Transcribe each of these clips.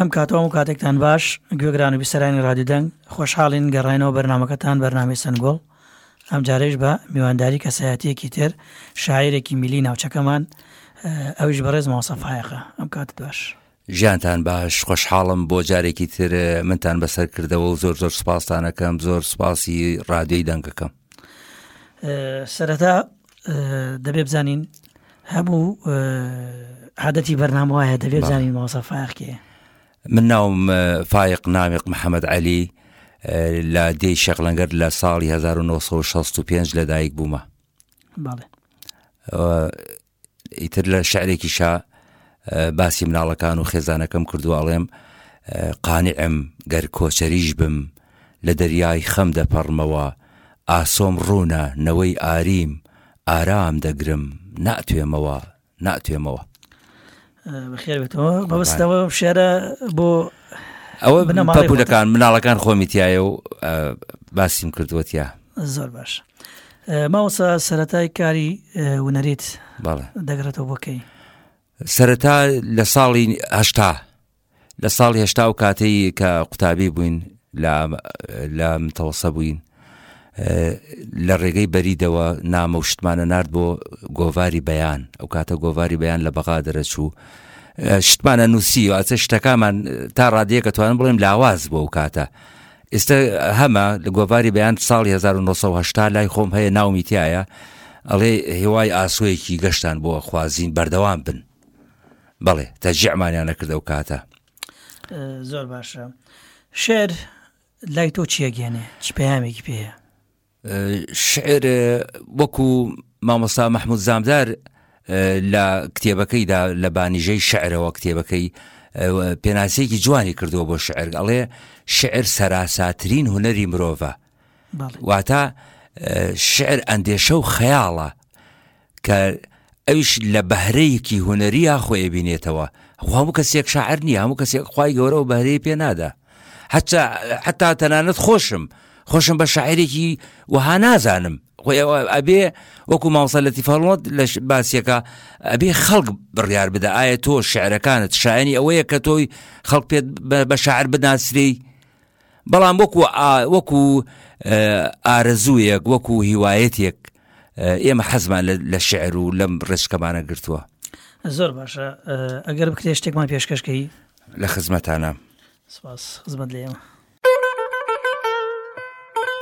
ئەم کاتەوە و کاتێکتان باش گوێگران و بیسەرانی ڕادیدەنگ خۆشحاڵین گەڕینەوە بەرنمەکەتان بەرنامی سنگۆڵ ئەم جارێش بە میوانداری کەسایەتیەکی تر شاعرێکی میلی ناوچەکەمان ئەویش بەڕێز ماوەسەفاایەقە ئەم کات باش. ژیانتان باش خۆشحاڵم بۆ جارێکی تر منتان بەسەر کردەوە و زۆر زۆر سپاستانەکەم زۆر سپاسی ڕادیۆی دەنگەکەم سەرەتا دەبێ بزانین هەموو عادەتی بەرنامە وایە دەبێت زانین ماوەسە فاقێ من ناوم فایق ناوێق محەممەد علی لە دێی شەقلەنگەر لە ساڵی 1965 لەدایک بوومە ئیتر لە شعرێکیشا باسی مناڵەکان و خێزانەکەم کردو ئەڵێم قانعم گەر کۆچەریش بم لە دەریای خەم دەپەڕمەوە ئاسۆم ڕوونە نەوەی ئاریم ئارام دەگرم ناتوێمەوە ناتوێمەوە بەخێرێتەوە بەستەوە شارە بۆ ئەوە بنەماڵەکان مناڵەکان خۆمی تایە و باسیم کردوەتیا زۆر باش ماوەسا سەتای کاری ونەریت دەگرێتەوە بۆکەی سەرەتا لە ساڵیهشتا لە ساڵی هەشتا و کاتەی کە قوتابی بووین لە متەوەسە بووین لە ڕێگەی بەریدەوە نامە و شتمانە نرد بۆ گۆڤاری بەیان ئەو کاتە گۆڤاری بەیان لە بەغا دەرەچوو شتمانە نووسی و ئاچە شتەکانمان تا ڕادەیەکە توانم بڵێم لاواز بۆ ئەو کاتە ئێستا هەمە لە گۆڤاری بەیان ساڵی 1970 لای خۆم هەیە ناومیتایە ئەڵێ هێوای ئاسوەیەکی گەشتان بۆ خوازین بەردەوام بن بەڵێ تەجیعمانیان نەکرد ئەو کاتە زۆر باشە شعر لای تۆ چیەگەێنێ چ پەیامێکی پێ شعر وەکو مامۆستا مححمود زامدار لە کتێبەکەیدا لە بانیژەی شعرەوە کتێبەکەی پێناسەیەکی جوانی کردووە بۆ شعر ئەڵێ شعر سەراساترین هوەری مرۆڤە واتە شعر ئەندێشە و خەیاڵە کە ئەوش لە بەهرەیەکی هوەریا خۆی بینێتەوە هەموو کەسێک شاعر نییە هەموو کەسێک خی گەورەەوە بەهرەیە پێ نادا حتا حتا تەنانەت خۆشم خۆشم بە شاعرێکی وەها نازانم ئەبێ وەکو ماوسەلەتی فەڵۆت لە باسیەکە ئەبێ خەڵک بڕیار بدە ئایا تۆ شعرەکانت شایانی ئەوەیە کە تۆی خەڵک پێت بە شعر بناسری بەڵام وەکو وەکو ئارەزوویەک وەکو هیوایەتێک ئێمە حەزمان لە شعر و لەم ڕێچکەمانە گرتووە زۆر باشە ئەگەر بکرێ شتێکمان پێشکەشکەی لە خزمەتانە سپاس خزمەت لێمە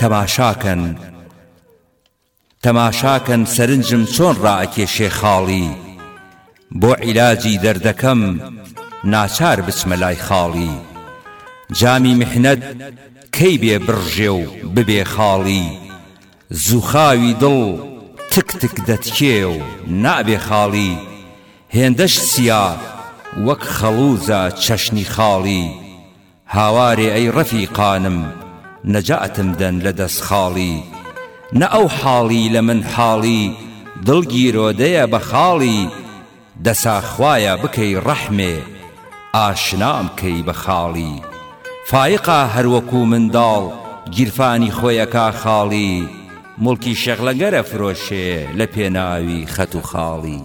تەماشاکەن تەماشاکەن سەرنجم چۆن ڕائەکێشێ خاڵی بۆ عیلاجی دەردەکەم ناچار بچمە لای خاڵی جامی میحنەت کەی بێ بڕژێ و ببێ خاڵی زووخاوی دڵ تک تک دەتکێ و نابێ خاڵی هێندەش سیا وەک خەڵووزە چەشنی خاڵی هاوارێ ئەی ڕەفیقانم نەجاتم دەن لە دەس خاڵی نە ئەو حاڵی لە من حاڵی دڵ گیرۆدەیە بە خاڵی دەسا خوایە بکەی ڕەحمێ ئاشنام کەی بە خاڵی فایقا هەر وەکوو منداڵ گیرفانی خۆی ئەکا خاڵی موڵکی شێخ لەنگەر ئەفرۆشێ لە پێناوی خەت و خاڵی.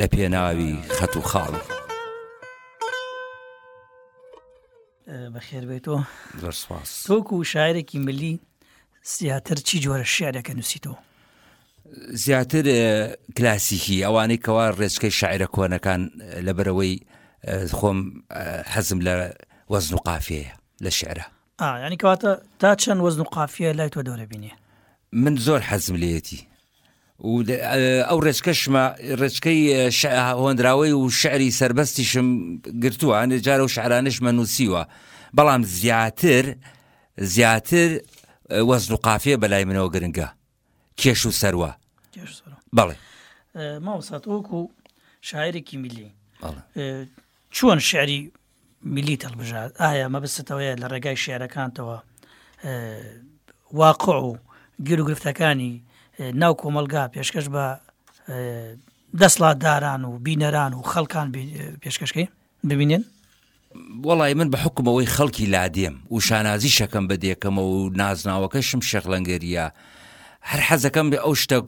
لە پێناوی خەت و خاڵی. بەخێربێتەوە زۆر سپاس تۆکو و شاعرێکی ملی زیاتر چی جۆرە شعرەکە نووسیتەوە زیاتر کلاسیکی ئەوانەی کەوا ڕێچکەی شاعرە کۆنەکان لەبەرەوەی خۆم حەزم لە وەزن و قافەیە لە شعرە ینی کەواتە تا چەند وەزن و قافە لای تۆ دەورەبینێ من زۆر حەزم لێتی و ئەو ڕێچکەشمە ڕێچکەی هۆندراوەی و شعری سربەستیشم گرتووە هەندێک جارە و شعرانشمە نووسیوە بەڵام زیاتر زیاتر وەزن و قافیە بەلای منەوە گرنگە کێش و سەروە بەڵێ ماوەسات وەکو شاعرێکی میلی چۆن شعری ملیت هەڵبژارد، ئایا مەبەستت ئەوەیە لە ڕێگای شعرەکانتەوە واقع و گیر و گرفتەکانی ناو کۆمەلگا پێشکەش بە دەسڵاتداران و بینەران و خەڵکان پێشکەشکەی ببینن وڵی من بە حکومەوەی خەڵکی لادێم و شانازی شەکەم بە دێکەمەوە و نازناوەکەشم شەخلەنگەریە هەر حەزەکەم بێ ئەو شتە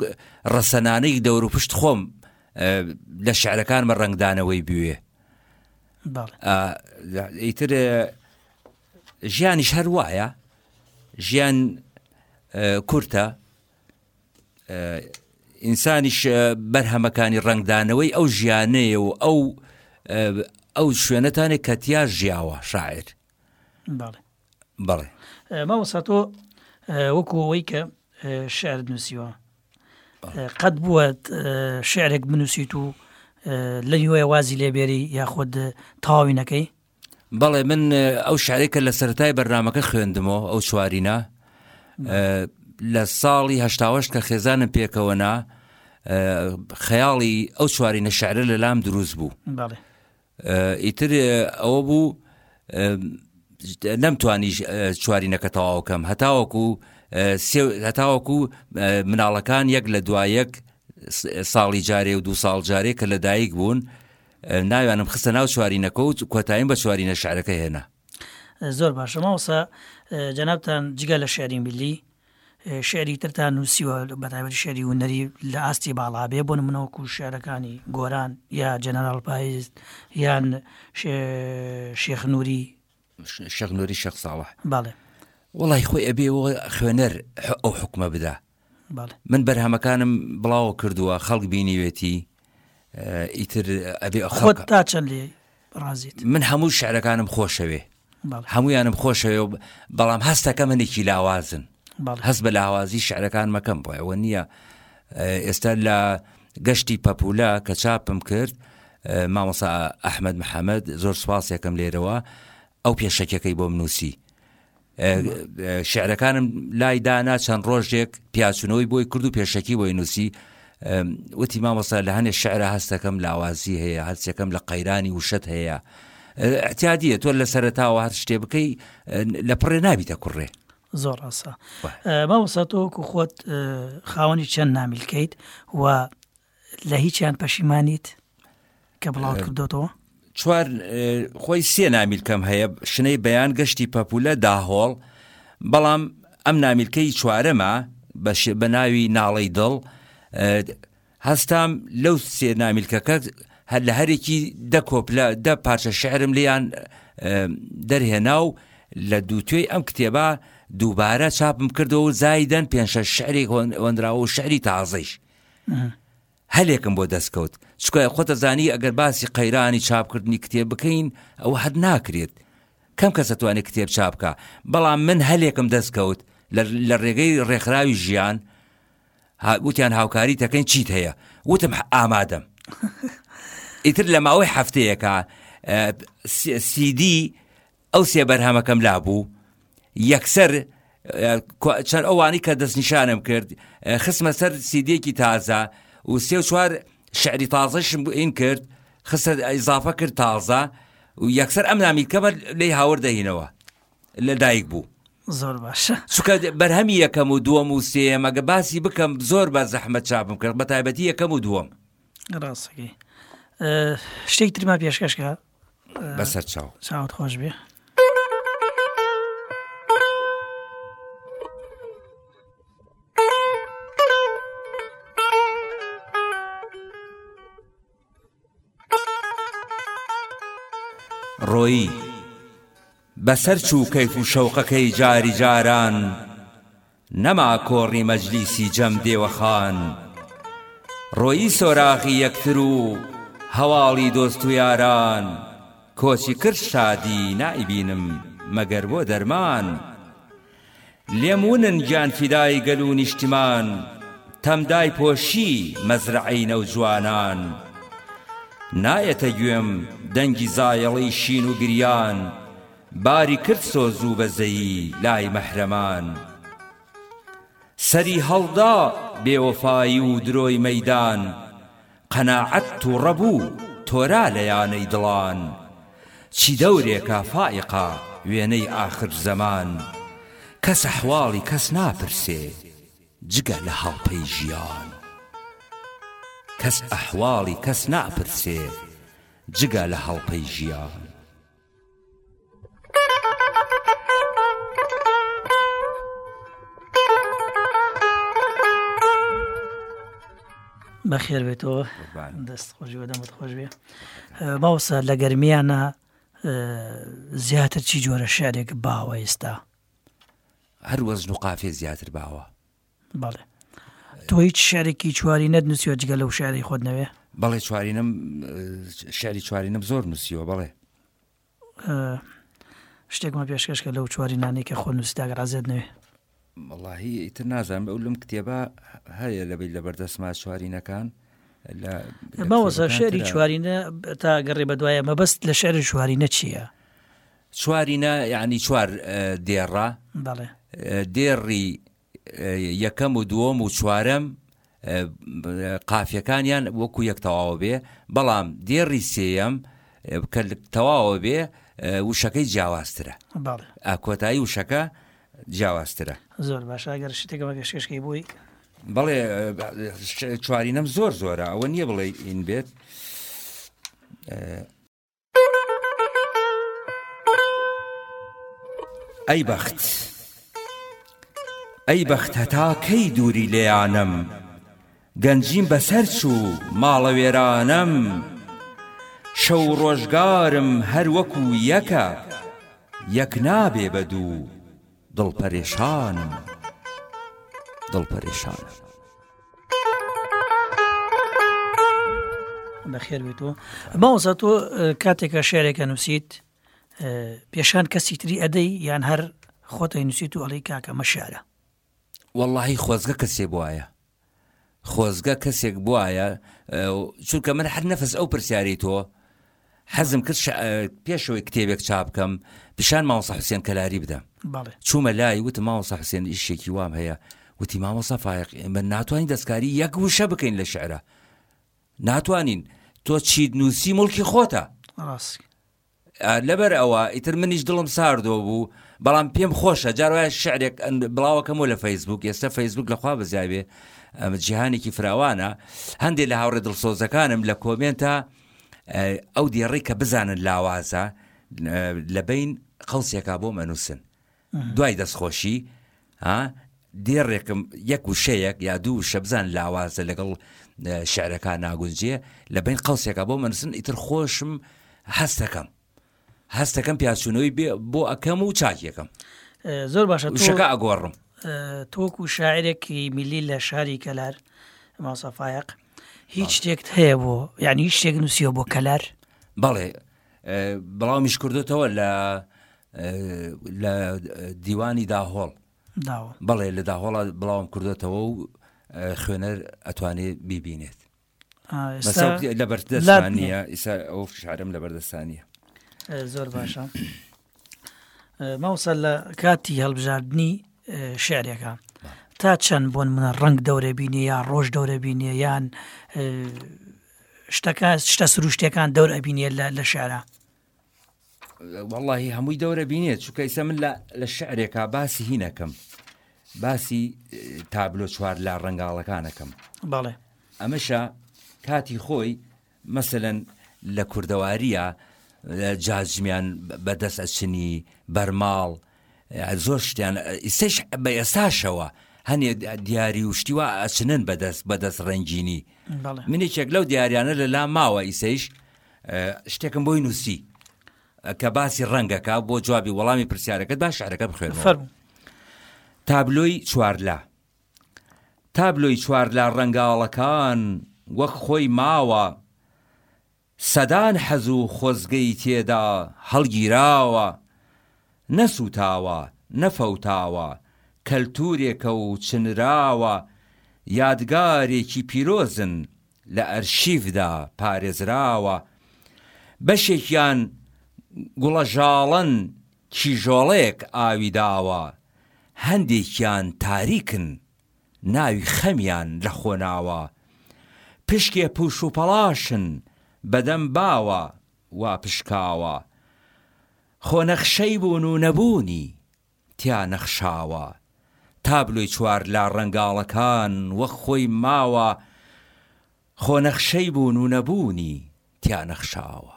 ڕەسەنانەی دەور و پشت خۆم لە شعرەکانمە ڕنگدانەوەی بوێ ئیتر ژیانیش هەر وایە ژیان کورتە ئینسانیش بەرهەمەکانی ڕنگدانەوەی ئەو ژیانەیە و ئەو ئەو شوێنەتانێک کە تیا ژیاوە شاعر بەڵێ. مامۆستا تۆ وەکو ئەوەی کە شعرت نووسیوە قەت بووە شعرێک بنووسیت و لە هیوای وازی لێبێری یاخود تاوی نەکەی بەڵێ من ئەو شارێکە لە سەرای بەرنمەکە خوێندمەوە ئەو چوارینە لە ساڵی هەشتاوەش کە خێزانم پێکەوەنا خەیاڵی ئەو چوارینە شعرە لە لام دروست بوو ئیتر ئەوە بوو نەمتوانی چوارینەکە تەواوکەم هەتاوەکو هەتاوەکو مناڵەکان یەک لە دوایەک ساڵی جارێ و دو ساڵ جارێ کە لە دایک بوون ناویانم خستە ناو چوارینەکە و کۆتاییم بە چوارینە شارەکە هێنا زۆر باشە ماوسە جەنابان جگە لە شعری میلی شیعری ترتان نووسیوە بەتایبەتی شیعری هونەری لە ئاستی باڵا بێ بۆ نمونە وەکوو شیعرەکانی گۆران یا جەنەراڵ پایز یان شێخ نووری شەق نووری شەق ساڵح باڵێ وڵی خۆی ئەبێ و خوێنەر ئەو حکومە بدا من بەرهەمەکانم بڵاوە کردووە خەڵک بینیوێتی ئیتر ئەبێ خۆت تا چەند لێ ڕازیت من هەموو شعرەکانم خۆشەوێ هەمویانم خۆشەوێ و بەڵام هەستەکە منێکی لاوازن هەست بە لاوازی شعرەکان مەکەم بۆ ئەوە نییە ئێستا لە گەشتی پەپولە کە چاپم کرد مامەسا ئەحمد محەممەد زۆر سوپاسێکم لێرەوە ئەو پێشەکەکەی بۆم نووسی شعرەکانم لای دانا چەند ڕۆژێک پیاچونەوەی بۆی کرد و پێشەکی بۆی نووسی وتی مامۆستا لە هەنێ شعرە هەستەکەم لاوازی هەیە هەستەکەم لە قەیرانی وشت هەیە احتیادیە تۆ لە سەرتاوە هەر شتێ بکەی لە پڕێ نابیتە کوڕێ زۆر ڕاستە مامۆستا تۆکو خۆت خاوەنی چەند نامیلکەیت و لە هیچیان پەشیمانیت کە بڵاوت کردۆتەوە؟ چوار خۆی سێ نامیلکەم هەیە شنەی بەیان گەشتی پەپولە داهۆڵ بەڵام ئەم نامیلکەی چوارەمە بە ناوی ناڵەی دڵ هەستام لەو سێ نامیلکەکە هەر لە هەرێکی دە کۆپلە دە پارچە شعرم لیان دەرهێنا و لە دووتێی ئەم کتێبە دووبارە چاپم کردەوە زایدەن پێنجشە شعری هۆنراوە و شعری تازەیش هەلێکم بۆ دەستکەوت چکای خۆتە زانی ئەگەر باسی قەیرانی چاپکردنی کتێب بکەین ئەوە حەد ناکرێت کەم کەس دەتوانێت کتێب چاپکە بەڵام من هەلێکم دەستکەوت لە ڕێگەی ڕێکخراوی ژیان وتیان هاوکاری تەکەین چیت هەیە وتم ئامادەم ئیتر لە ماوەی هەفتەیەەکە سیدی ئەو سێ بەرهەمەکەم لابوو یەکسەر چەند ئەوانی کە دەستنیشانم کرد خسمە سەر سیدێکی تازە و سێ چوار شعری تازەشم بۆ ئین کرد خسە ئیزافە کرد تازە و یەکسەر ئەم نامیکەمە لی هاور دەینەوە لە دایک بوو زۆر باشە چکە بەرهەمی یەکەم و دووەم و سێم ئەگە باسی بکەم زۆر بە زەحمەت چاپم کرد بە تایبەتی یەکەم و دووەم ڕاستەکەی شتێک ترما پێشکەشکە بەسەر چاو چاوت خۆش بێ ڕۆیی بەسەر چوو کەیف و شەوقەکەی جاری جاران نەما کۆڕی مەجلیسی جەم دێوە خان ڕۆیی سۆراغی یەکتر و هەواڵی دۆست و یاران کۆچی کرد شادی نایبینم مەگەر بۆ دەرمان لێم ونن گیان فیدای گەل و نیشتمان تەم دایپۆشی مەزرەعەی نەوجوانان نایەتە گوێم دەنگی زایەڵەی شین و گریان باری کرد سۆز و بەزەیی لای مەحرەمان سەری هەڵدا بێوەفایی و درۆی مەیدان قەناعەت تووڕە بوو تۆرا لە یانەی دڵان چی دەورێکە فائیقا وێنەی ئاخر زەمان کەس ئەحواڵی کەس ناپرسێ جگە لە هەڵپەی ژیان کەس ئەحواڵی کەس ناپرسێ جگە لە هەڵپەی ژیان بەخێر بێتەوە دەست خۆشیوە دەمت خۆش بێ باوسە لە گەرمیانە زیاتر چی جۆرە شارێک باوە ئێستا هەر وەزن و قافێ زیاتر باوە بەڵێ تۆ هیچ شعرێکی چوارینەت نووسیوە جگە لەو شعری خۆت نەوێ بەڵێ چوارینم شعری چوارینم زۆر نووسیوە بەڵێ شتێکمە پێشکەشکە لەو چواری نانی کە خۆ نووسداگ ڕازێت نوێ وڵی ئیتر نازانم ئەو لەم کتێبە هەیە لەبی لە بەردەسما چوارینەکان ماوەسە شعری چوارینە تا گەڕێ بە دوایە مەبەست لە شعر چوارینە چییە؟ چوارینە یعنی چوار دێڕە دێڕی یەکەم و دووەم و چوارەم قافیەکانیان وەکو یەک تەواوە بێ بەڵام دێڕی سێەم کە تەواوە بێ وشەکەی جیاوازترە کۆتایی وشەکە جیاوازترە زۆر باش ئەگەر شتێک بەگە شێشکی بووی بەڵێ چوارینەم زۆر زۆرە ئەوە نییە بڵێ ئین بێت ئەی بەخت ئەی بەخت هەتا کەی دووری لێیانم گەنجیم بەسەر چوو ماڵەوێرانم شەو ڕۆژگارم هەر وەکو یەکە یەک نابێ بە دوو دڵ پەرێشانم دڵ پەرێشانم. بەخێر بێت و ماوەزا تۆ کاتێکە شعرێکە نووسیت پێشان کەسی تری ئەدەی یان هەر خۆتەی نووسیت و ئەڵی کاکە مەشارە واللهی خۆزگە کەسێ بواە خۆزگە کەسێک بوایە چونکە من هەر نەفس ئەو پرسیارەی تۆ حەزم کرد پێشەوەی کتێبێک چاپ بکەم پیشان ماوەسە حوسێن کەلاری بدەم چوومە لای وتە ماوەسە حوسێن ئیشێکی وام هەیە وتی مامەسە فاق ئێمە ناتوانین دەستکاری یەک وشە بکەین لە شعرە ناتوانین تۆ چیت نووسی مڵکی خۆتە لەبەر ئەوە ئیتر منیش دڵم ساردۆ بوو بەڵام پێم خۆشە جار وایە شعرێک بڵاوەکەمەوە لە فەیسبوک ئێستا فەیسبوک لەخوا بزیاوێ ئەمە جیهانێکی فراوانە هەندێک لە هاوڕێ دڵسۆزەکانم لە کۆمێنتە ئەو دێڕی کە بزانن لاوازە لە بین قەوسێکا بۆ مەنووسن دوای دەستخۆشی ها دێڕێکم یەک وشەیەک یا دوو وشە بزان لاوازە لەگەڵ شعرەکان ناگونجێ لە بین قەڵسێکە بۆ منسن ئیتر خۆشم هەستەکەم هەستەکەم پیاچوونەوەی بێ بۆ ئەکەم و چاکیەکەم زۆر باشە وشەکە ئەگۆڕم تۆک و شاعرێکی میلی لە شاری کەلار ماسەفاایق هیچ شتێکت هەیە بۆ یعنی هیچ شتێک نووسیەوە بۆ کەلار بەڵێ بڵاومیش کردوتەوە لە لە دیوانی داهۆڵ بەڵێ لە داهۆڵە بڵاوم کردوێتەوە و خوێنەر ئەتوانێ بیبینێت لە بەردەستانە ئیسا ئەو شارم لە بەردەستانە زۆر باشە ماوسە لە کاتی هەڵبژاردننی شعرێکە تا چەند بۆن منە ڕنگ دەورە بینێ یا ڕۆژ دەورە بینێ یان شتەکە شتە سروشتیەکان دەور ئەبینێت لە شعرا واللهی هەمووی دەورە بینێت چکە ئیسە من لە شعرێکا باسی هینەکەم باسی تابلۆ چوار لا ڕنگاڵەکانەکەم بەڵێ ئەمەشە کاتی خۆی مەسەەن لە کوردەواریە جاجمیان بەدەست ئەچنی بەرماڵ زۆر شتیان ئیسش بە ئێستاشەوە هەنێ دیاری و شتیوا ئەچنن بەدەست بەدەست ڕنگینی منێکێک لەو دیاریانە لە لا ماوە ئیسەیش شتێکم بۆی نووسی کە باسی ڕەنگەکە بۆ جوابی وەڵامی پرسیارەکەت باش شعرەکە بخوێن تابلۆی چوارلا تابلۆی چوارلا ڕەنگاڵەکان وەک خۆی ماوە سەدان حەز و خۆزگەی تێدا هەڵگیراوە، نەسووتاوە، نەفەوتاوە، کەلتوورێکە و چنراوە، یادگارێکی پیرۆزن لە ئەرشیفدا پارێزراوە، بەشێکیان گوڵە ژاڵەن کیژۆڵەیەک ئاوی داوە، هەندێکیان تاریکن ناوی خەمیان لە خۆ ناوە. پشکێ پوش و پەڵاشن بە دەم باوە وا پشکاوە. خۆ نەخشەی بوون و نەبوونی تیا نەخشاوە. تابلۆی چوار لا ڕەنگاڵەکان وەک خۆی ماوە. خۆ نەخشەی بوون و نەبوونی تیا نەخشاوە.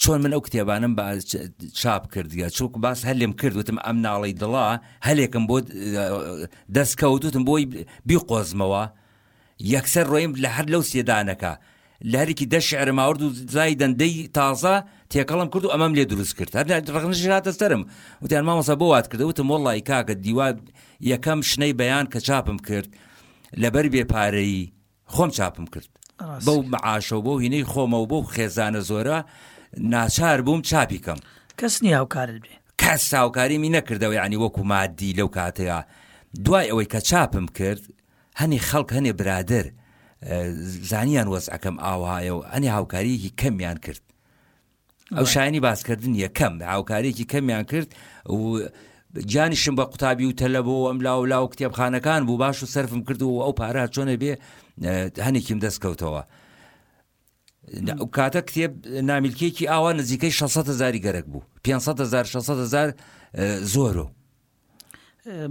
چۆن من ئەو کتێبانم بە چاپ کردگە چووک باس هەر لێم کرد وتم ئەم ناڵی دڵا هەلێکم بۆ دەست کەوتوتم بۆی بیقۆزمەوە یەکسەر ڕۆیم لە هەر لەو سێدانەکە لەریکی دە شعرە ماورد و زای دەندەی تازە تێکەڵم کرد و ئەمەم لێ دروست کرد هەر ڕغنش هاتە سەرم وتیان مامەسە بۆ وات کردە وتم وڵی کاکە دیوا یەکەم شنەی بەیان کە چاپم کرد لەبەر بێ پارەی خۆم چاپم کرد بەو معاشەوە بۆ هینەی خۆمەوە بۆ خێزانە زۆرە ناچار بووم چاپی کەم کەس نی هاوکارت بێ کەس هاوکاریمی نەکردەوە ینی وەکو مادی لەو کاتەیە دوای ئەوەی کە چاپم کرد هەنی خەڵک هەنێ برادر زانیان وەزعەکەم ئاوایە و ئەنی هاوکاریەکی کەمیان کرد ئەو شایانی باسکردن یەکەم هاوکاریێکی کەمیان کرد و گیانیشم بە قوتابی و تەلە بۆ ئەم لاو لا و کتێبخانەکان بوو باش و سرفم کرد و ئەو پارە چۆنە بێ هەنێکیم دەستکەوتەوە. کاتە کتێب نامیلکێکی ئاوا نزیکەی 600 هزاری گەرەک بوو 500 هزار 600 هزار زۆرۆ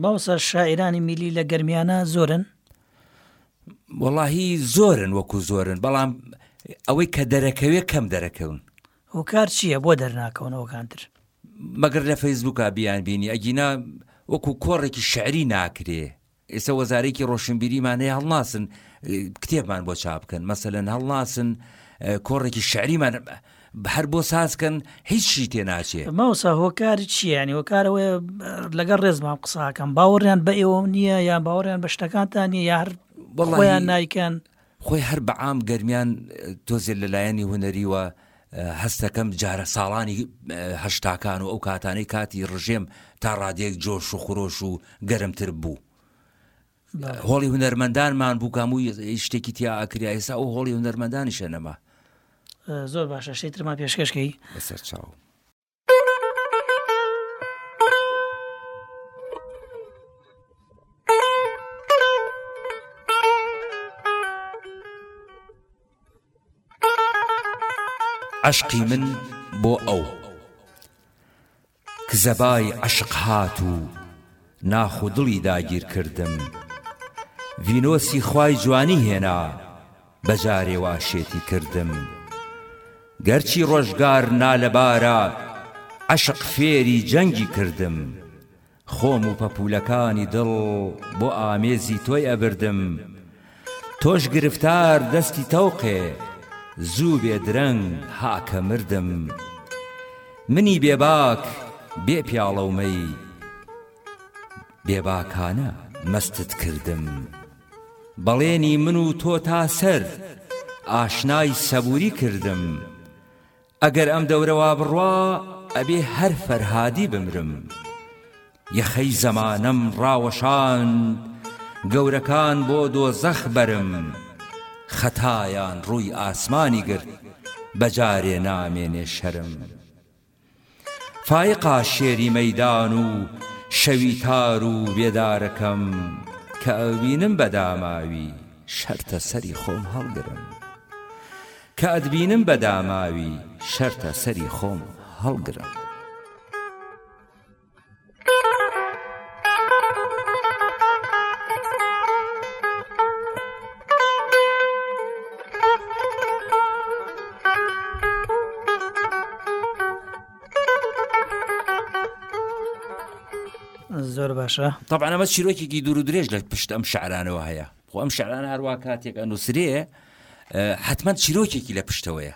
مامۆستا شاعیرانی میلی لە گەرمیانە زۆرن وەڵاهی زۆرن وەکو زۆرن بەڵام ئەوەی کە دەرەکەوێ کەم دەرەکەون هۆکار چییە بۆ دەرناکەونەوە کانتر مەگەر لە فەیسبووکە بیان بینی ئەگینا وەکو کۆڕێکی شعری ناکرێ ئێستا وەزارەیەکی ڕۆشنبیریمان هەیە هەڵناسن کتێبمان بۆ چاپ بکەن مەسەلەن هەڵناسن کۆڕێکی شعریمان هەر بۆ سازکەن هیچ شی تێ ناچێ ماوسا هۆکار چیانی هۆکارەوەی لەگەڵ ڕێزمان قساکەم باوەڕیان بە ئێوەم نییە یا باوەڕیان بە شتەکانتان نیە یار بەڵیان نایکەن خۆی هەر بە عام گەرمیان تۆزێ لە لایەنی هونەریوە هەستەکەم جارە ساڵانی هەشتاکان و ئەو کاتانەی کاتی ڕژێم تا ڕادێک جۆش و خرۆش و گەرمتر بوو هۆڵی هونەرمەندانمان بوو کام و شتێکی تیا ئاکریا ئێسا ئەو هۆڵی هونەرمەندانیشە نەما زۆر باشە شتێترما پێشکەشکەی بەسەر چاو عەشقی من بۆ ئەو کزەبای عەشق هات و ناخ و دڵی داگیر کردم ڤینۆسی خوای جوانی هێنا بە جارێ وا شێتی کردم گەرچی ڕۆژگار نالەبارە عەشق فێری جەنگی کردم خۆم و پەپوولەکانی دڵ بۆ ئامێزی تۆی ئەبردم تۆش گرفتار دەستی تەوقێ زوو بێ درەنگ ها کە مردم منی بێباک بێ پیاڵە و مەی بێباکانە مەستت کردم بەڵێنی من و تۆ تا سەر ئاشنای سەبووری کردم ئەگەر ئەم دەورە وا بڕوا ئەبێ هەر فەرهادی بمرم یەخەی زەمانەم ڕاوەشاند گەورەکان بۆ دۆزەخ بەرم خەتایان ڕووی ئاسمانی گرت بە جارێ نامێنێ شەرم فایقا شێری مەیدان و شەوی تار و بێدارەکەم کە ئەوبینم بە داماوی شەرتە سەری خۆم هەڵگرم کە ئەتبینم بە داماوی شەرتە سەری خۆم هەڵگرم. زۆر باشە تەبانەمە چیرۆکێکی دوور و درێژ لە پشت ئەم شعرانەوە هەیە خۆ ئەم شعرانە هەروە کاتێک ئەنووسرێ حتمما چیرۆکێکی لە پشتەوەیە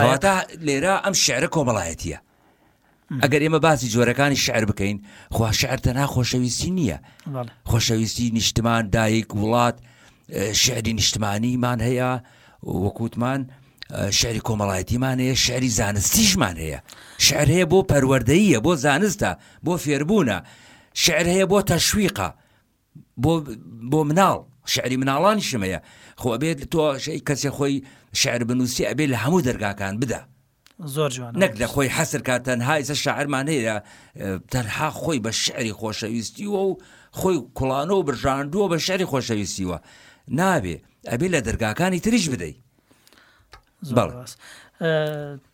کەواتە لێرە ئەم شعرە کۆمەڵایەتیە ئەگەر ئێمە باسی جۆرەکانی شعر بکەین خوا شعر تەنها خۆشەویستی نییە خۆشەویستی نیشتمان دایک وڵات شعری نیشتمانیمان هەیە وەکووتمان شعری کۆمەڵایەتیمان هەیە شعری زانستیشمان هەیە شعر هەیە بۆ پەروەردەیە بۆ زانستە بۆ فێربوونە شعر هەیە بۆ تەشویقە بۆ بۆ مناڵ شعری مناڵانیشم هەیە خۆ ئەبێت تۆ کەسێ خۆی شعر بنووسی ئەبێت لە هەموو دەرگاکان بدە زۆر جوان نەک لە خۆی حەسر کات تەنها ئیسە شاعرمان هەیە تەنها خۆی بە شعری خۆشەویستیوە و خۆی کوڵانەوە برژاندووە بە شعری خۆشەویستیوە نابێ ئەبێ لە دەرگاکانی تریش بدەیت بەڵ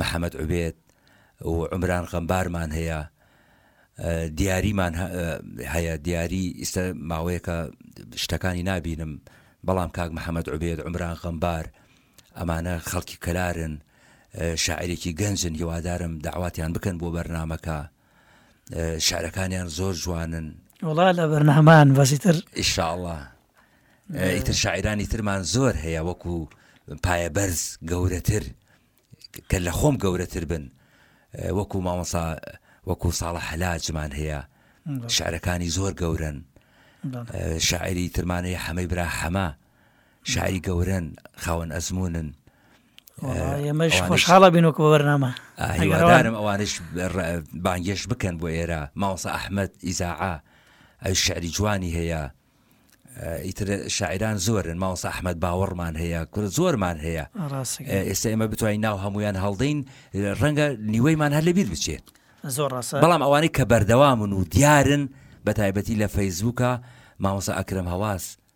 محەمەد عوبێد و عومران غەمبارمان هەیە، دیاریمان هەیە، دیاری ئیستە ماوەیەکە شتەکانی نابینم، بەڵام کاک محەمەد عوبێد، عومران غەمبار ئەمانە خەڵکی کەلارن، شاعیرێکی گەنجن، هیوادارم دەعواتیان بکەن بۆ بەرنامەکە. شارەکانیان زۆر جوانن وڵا لە بەرنامان بەسیتر ئیشاءله ئیتر شاعرانی ترمان زۆر هەیە وەکو پایە بەرز گەورەتر کە لە خۆم گەورەتر بن وەکو مامەسا وەکو ساڵە حەلاجمان هەیە شارەکانی زۆر گەورن شاعری ترمانەیە حەمەی برا حەمە شاری گەورن خاوەن ئەزمونن ئێمەش خۆشحاڵە بین وەکو بەرنامە هیوادارم ئەوانش بانگێش بکەن بۆ ئێرە ماوەسا ئەحمد ئیزاعا ئەو شعری جوانی هەیە ئیتر شاعران زۆرن ماوەسا ئەحمد باوەڕمان هەیە کور زۆرمان هەیە ئێستا ئێمە بتوانین ناو هەمویان هەڵدەین ڕەنگە نیوەیمان هەر لەبیر بچێت زۆر ڕاست بەڵام ئەوانەی کە بەردەوامن و دیارن بە تایبەتی لە فەیسبووکە ماوەسا ئەکرم هەواز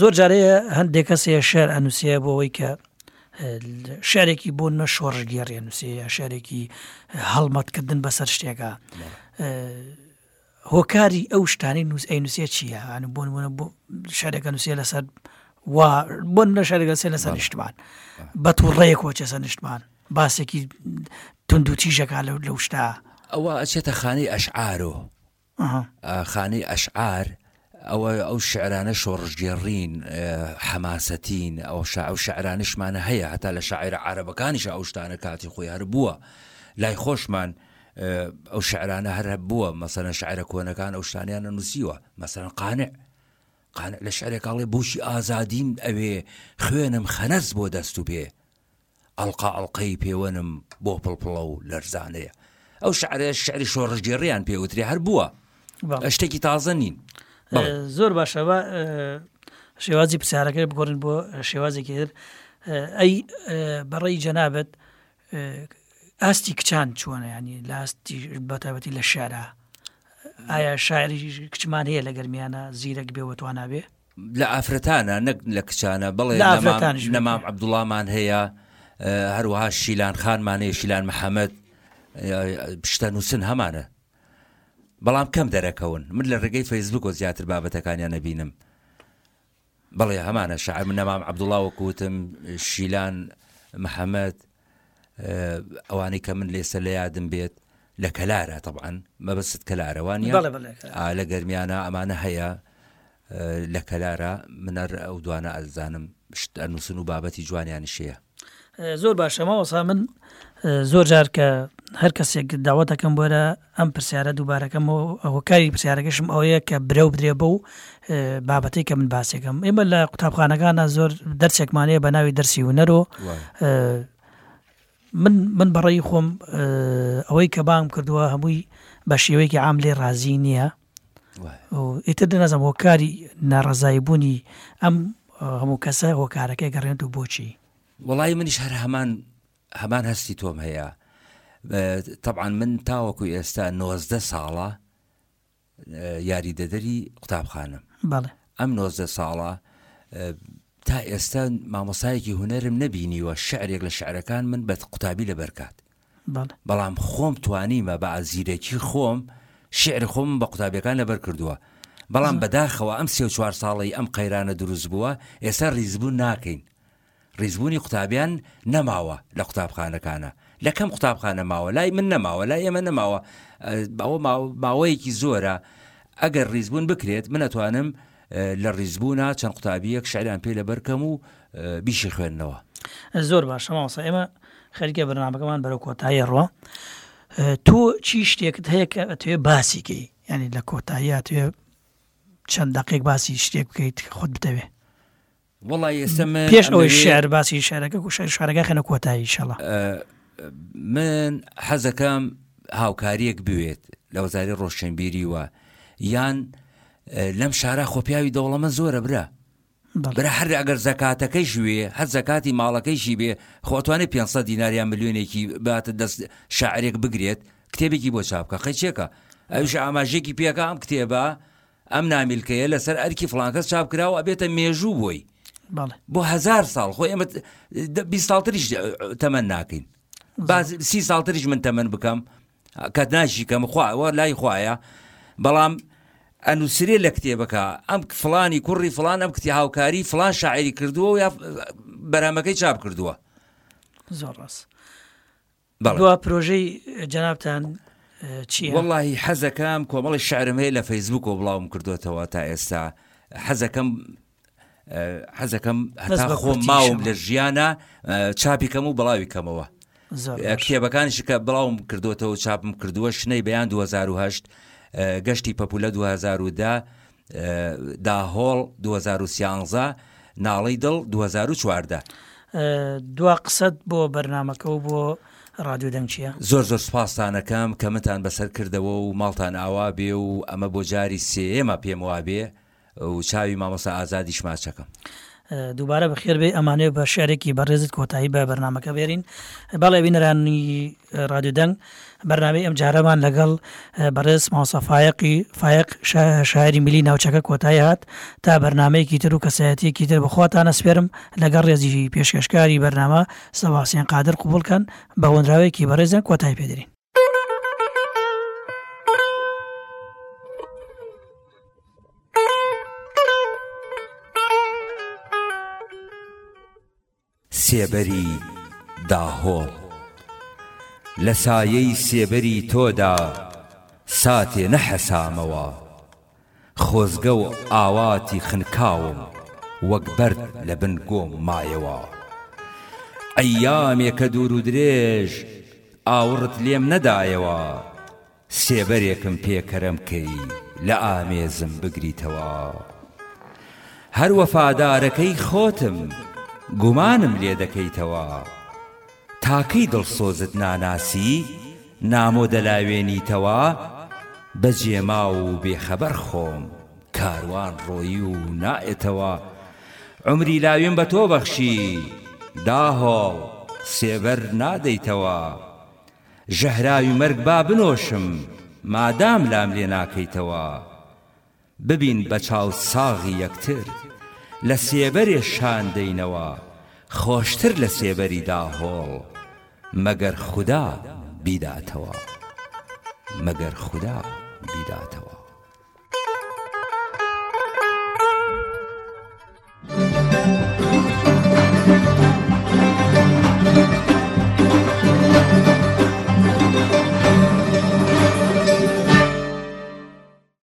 زۆر جارەیە هەندێک کەس هەیە شعر ئەنووسە بۆ ئەوەی کە شارێکی بۆ نە شۆڕژگەێڕێ نووسێ یا شارێکی هەڵمەتکردن بەسەر شتێکە هۆکاری ئەو شتانی نووس ئەی نووسە چییە ئەن بۆن وە بۆ شارێکە نووسە لەسەر وا بۆن لە شارێکە سێ لەسەر نیشتمان بە تووڕەیە کۆچێسە نیشتمان باسێکی تونند و چیژەکە لەو لەو شتا ئەوە ئەچێتە خانەی ئەشعارۆ خانەی ئەشعار، ئەوە ئەو شعرانە شۆڕشگێڕین، حەماسەتین، ئەو شعرانەشمان هەیە، هەتا لە شاعیرە عارەبەکانیشە ئەو شتانە کاتی خۆی هەر بووە، لای خۆشمان ئەو شعرانە هەر بووە، مەسەرەن شاعرە کۆنەکان ئەو شتانیانە نووسیوە، مەسەرەن قانع قانع لە شعرێکاڵێ بۆشی ئازادیم ئەوێ خوێنم خەنەس بۆ دەست و پێ. ئەڵقە ئەڵقەی پێوەنم بۆ پڵپڵە و لەرزانەیە ئەو شعرە شعری شۆڕژگێڕیان پێوترێ هەر بووە شتێکی تازە نین زۆر باشەوە شێوازی پرسیارەکەی بگۆڕن بۆ شێوازێکی تر ئەی بەڕێی جەنابەت ئاستی کچان چۆنە ینی لاستی بەتابەتی لە شارە ئایا شاعری کچمان هەیە لە گەرمیانە زیرەک بێ وەتوانابێ لە ئافرەتانە نەک لە کچانە بڵێ نەمام عبدوڵامان هەیە هەروەها شیلان خانمان هەیە شیلان محەممەد پشتە نووسن هەمانە بەڵام کەم دەرەکەون من لە ڕێگەی فەیسبوکۆ زیاتر بابەتەکانیان نەبینم بەڵێ هەمانە شعر من نەمام عبدوڵاوە کوتم شیلان محەممەد ئەوانەی کە من لێسە لە یادم بێت لە کەلارە تەعاان مەبەست کەلارە وانە لە گەرمیانە ئەمانە هەیە لە کەلارە منەر ئەو دوانە ئەزانم شت ئەنووسن و بابەتی جوانیانشەیە زۆر باشەمە وەسا من زۆر جار کە هەر کەسێک داوەتەکەم بۆرە ئەم پرسیارە دووبارەکەم و هۆکاری پرسیارەکەشم ئەوەیە کە برەو بدرێ بە و بابەتی کە من باسێکم ئێمە لە قوتابخانەکانە زۆر دەرسێکمانەیە بە ناوی دەرسی هوەرۆ من من بەڕێی خۆم ئەوەی کە بام کردووە هەمووی بە شێوەیەکی عام لێ ڕازی نییە ئیتر دەنازم هۆکاری ناڕزای بوونی ئەم هەموو کەسە هۆکارەکەی گەڕێنێت و بۆچی وڵی منیش هەر هەمان هەمان هەستی تۆم هەیە تەبعەن من تاوەکو ئێستا نۆزدە ساڵە یاریدەدەری قوتابخانم بەڵێ ئەم نۆزدە ساڵە تا ئێستا مامۆسایەکی هوەرم نەبینیوە شعرێک لە شعرەکان من بە قوتابی لەبەرکات بەڵام خۆم توانیمە بە ئازیرەکی خۆم شعر خۆم بە قوتابیەکان لەبەر کردووە بەڵام بەداخەوە ئەم سێ چوار ساڵی ئەم قەیرانە دروست بووە ئێستا ریزبوو ناکەین ڕیزبوونی قوتابیان نەماوە لە قوتابخانەکانا لە کەم قوتابخانە ماوە لای من نەماوە لای ئێمە نەماوە ئەوە ماوەیەکی زۆرە ئەگەر ڕیزبوون بکرێت من ئەتوانم لە ڕیزبوونا چەند قوتابیەک شعریان پێ لە بەرکەم و بیشی خوێندنەوە زۆر باشە ماوەسە ئێمە خەرکە بەرنامەکەمان بەرە کۆتایە ڕوە تۆ چی شتێکت هەیە کە ئەتوێ باسیکەی ینی لە کۆتاییاتێ چەند دقێک باسی شتێک بکەیت خۆت بتەوێ پێش ئەوەی شار باسی شارەکە و شار شارەکە خەنە کۆتایی شەڵە من حەزەکەم هاوکاریەک بوێت لە وەزاری ڕۆشنبیری وە یان لەم شارە خۆپیاوی دەوڵەمە زۆرە برا برا هەر ئەگەر زەکاتەکەی شوێ هەر زەکاتی ماڵەکەیشی بێ خۆتوانێ 500 دیناریان ملیۆنێکی باتە دەست شاعرێک بگرێت کتێبێکی بۆ چاپکە قەیچێکە ئەوش ئاماژێکی پێەکە ئەم کتێبە ئەم نامیلکەیە لەسەر ئەرکی فلانکەس چاپ کرا و ئەبێتە مێژوو بۆی بۆ هزار ساڵ خۆ ئێمە بی ساڵتریش تەمەەن ناکەین باز سی ساڵتریش من تەمەەن بکەم کە ناشی کەم خواوە لای خوایە بەڵام ئەنووسرێ لە کتێبەکە ئەم فلانی کوڕی فلان ئەم کتی هاوکاری فلان شاعری کردووە و یا بەرامەکەی چاپ کردووە زۆر ڕاست بەڵێ. دوا پرۆژەی جەنابتان چییە؟ وەڵڵاهی حەزەکەم کۆمەڵێ شعرم هەیە لە فەیسبووکەوە بڵاوم کردۆتەوە تا ئێستا حەزەکەم حەزەکەم هەتا بە خۆم کورتی ماوم شەوە. لە ژیانە ئە، چاپی کەم و بڵاوی کەمەوە زۆر ئە، باش. کتێبەکانیش کە بڵاوم کردوتەوە و چاپم کردووە شنەی بەیان 2010 ئە، گەشتی پەپولە 2010 داهۆڵ، دوو هەزار و سیانزە، ناڵەی دڵ، دوو هەزار و چواردە. دوا قسەت بۆ بەرنمەکە و بۆ ڕادیو دەنگ چییە؟ زۆر زۆر سپاستانەکەم کە منتان بەسەر کردەوە و ماڵتان ئاوا بێ و ئەمە بۆ جاری سێیەمە پێم وابێ و چاوی مامۆستا ئازادیش ماچەکەم. دووبارە بەخێر بێ ئەمانێ بە شارێکی بەڕێزت کۆتایی بە بەرنمەکە بێرین بەڵێ بینەرانی رادیودەنگ بەرنامی ئەم جارەمان لەگەڵ بەڕێز ماوسەفاایقی فایق شاعری ملی ناوچەکە کۆتایی هات تا بەرنمەیەکی تر و کەسایەتیەکی تر بەخواتانە سپێرم لەگەڵ ڕێزیی پێشکەشکاری بەرنامە سەواسیێن قادر قوبولکەن بە هۆنراوێکی بەڕێزە کۆتای پێدرین سێبەری داهۆڵ لە سایەی سێبەری تۆدا ساتێ نەحەسامەوە خۆزگە و ئاواتی خنکاوم وەک بەرد لە بن گۆم مایەوە ئەیامێکە دوور و درێژ ئاوڕت لێم نەدایەوە سێبەرێکم پێ کەرەم کەی لە ئامێزم بگریتەوە هەر وەفادارەکەی خۆتم گومانم لێ دەکەیتەوە تاکەی دڵسۆزت ناناسی، نامۆ دەلاوێنیتەوە، بە جێماو و بێ خەبەر خۆم، کاروان ڕۆیی و نائێتەوە، عومری لاویم بە تۆ بەخشی، داهۆڵ، سێبەر نادەیتەوە، ژەهراوی مەرگ با بنۆشم، مادام لام لێ ناکەیتەوە. ببین بە چاو ساغی یەکتر لە سێبەرێ شان دەینەوە خۆشتر لە سێبەری داهۆڵ مەگەر خودا بیداتەوە مەگەر خودا بیداتەوە.